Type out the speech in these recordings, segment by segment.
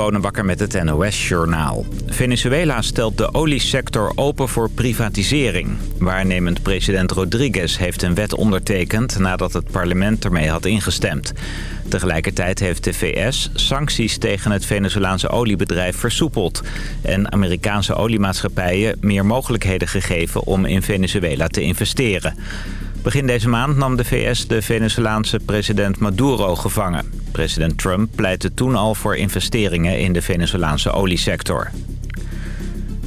Bonenbakker met het NOS Journaal. Venezuela stelt de oliesector open voor privatisering. Waarnemend president Rodriguez heeft een wet ondertekend... nadat het parlement ermee had ingestemd. Tegelijkertijd heeft de VS sancties tegen het Venezolaanse oliebedrijf versoepeld... en Amerikaanse oliemaatschappijen meer mogelijkheden gegeven om in Venezuela te investeren. Begin deze maand nam de VS de Venezolaanse president Maduro gevangen. President Trump pleitte toen al voor investeringen in de Venezolaanse oliesector.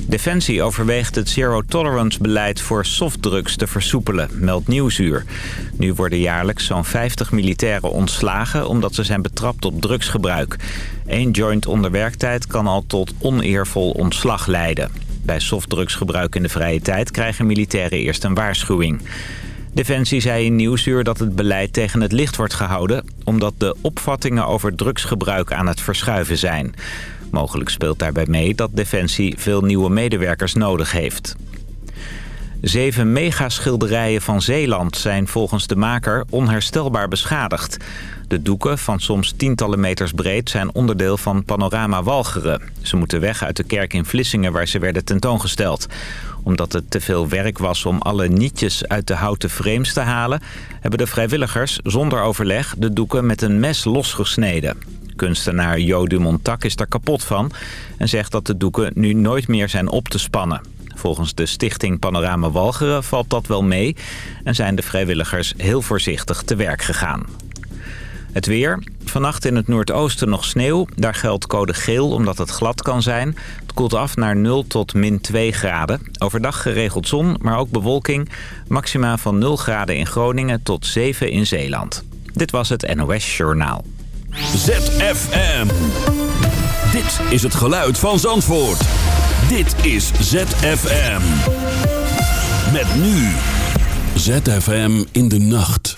Defensie overweegt het zero-tolerance-beleid voor softdrugs te versoepelen, meldt Nieuwsuur. Nu worden jaarlijks zo'n 50 militairen ontslagen omdat ze zijn betrapt op drugsgebruik. Eén joint onder werktijd kan al tot oneervol ontslag leiden. Bij softdrugsgebruik in de vrije tijd krijgen militairen eerst een waarschuwing. Defensie zei in Nieuwsuur dat het beleid tegen het licht wordt gehouden... omdat de opvattingen over drugsgebruik aan het verschuiven zijn. Mogelijk speelt daarbij mee dat Defensie veel nieuwe medewerkers nodig heeft. Zeven megaschilderijen van Zeeland zijn volgens de maker onherstelbaar beschadigd. De doeken van soms tientallen meters breed zijn onderdeel van Panorama Walcheren. Ze moeten weg uit de kerk in Vlissingen waar ze werden tentoongesteld omdat het te veel werk was om alle nietjes uit de houten frames te halen... hebben de vrijwilligers zonder overleg de doeken met een mes losgesneden. Kunstenaar Jo Montak is daar kapot van... en zegt dat de doeken nu nooit meer zijn op te spannen. Volgens de stichting Panorama Walcheren valt dat wel mee... en zijn de vrijwilligers heel voorzichtig te werk gegaan. Het weer. Vannacht in het noordoosten nog sneeuw. Daar geldt code geel omdat het glad kan zijn. Het koelt af naar 0 tot min 2 graden. Overdag geregeld zon, maar ook bewolking. Maxima van 0 graden in Groningen tot 7 in Zeeland. Dit was het NOS Journaal. ZFM. Dit is het geluid van Zandvoort. Dit is ZFM. Met nu. ZFM in de nacht.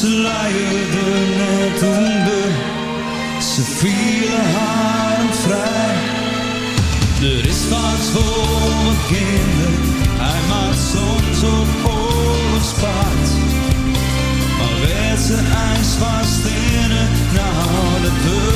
Ze luierde net onder, ze vielen haren vrij. Er is wat voor mijn kinderen, hij maakt soms op oorlogspaard. Maar werd ze ijs vast in het, nou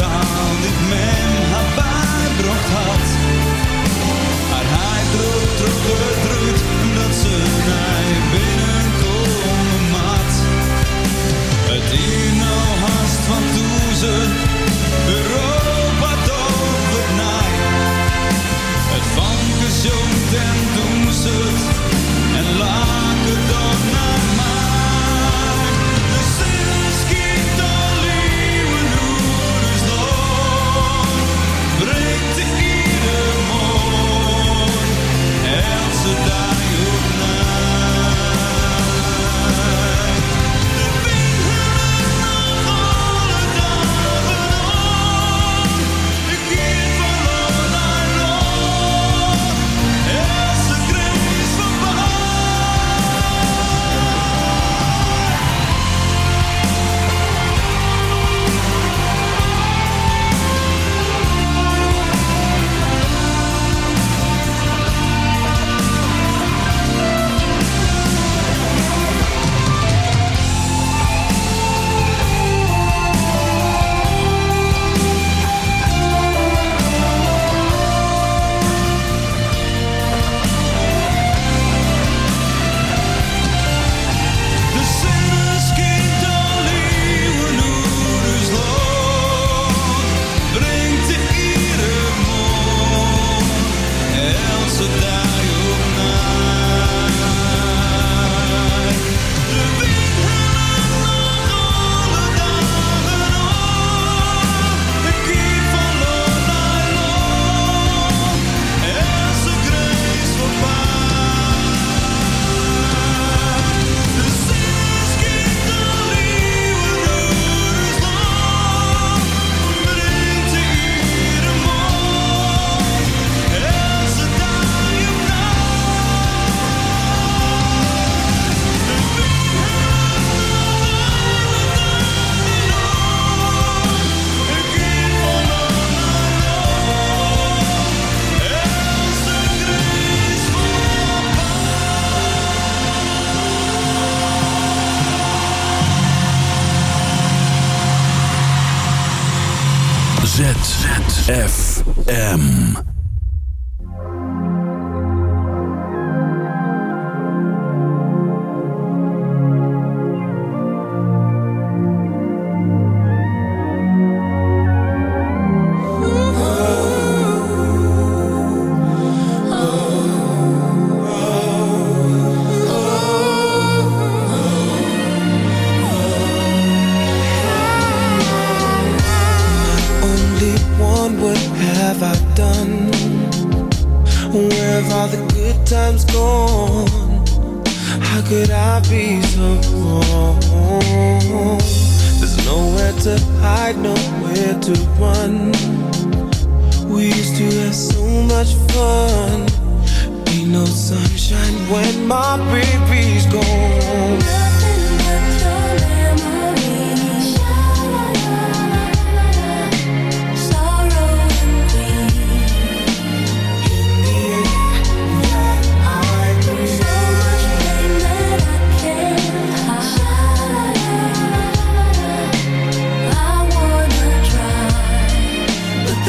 taal niet meer.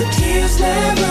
The tears never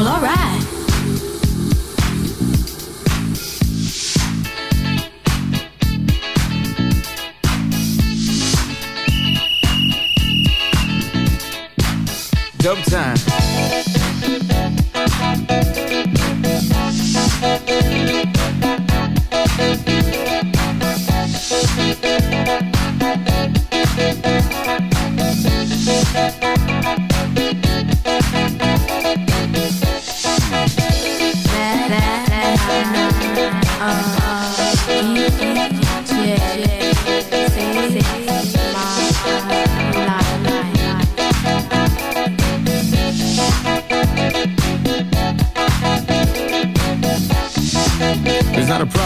Well, alright. Time.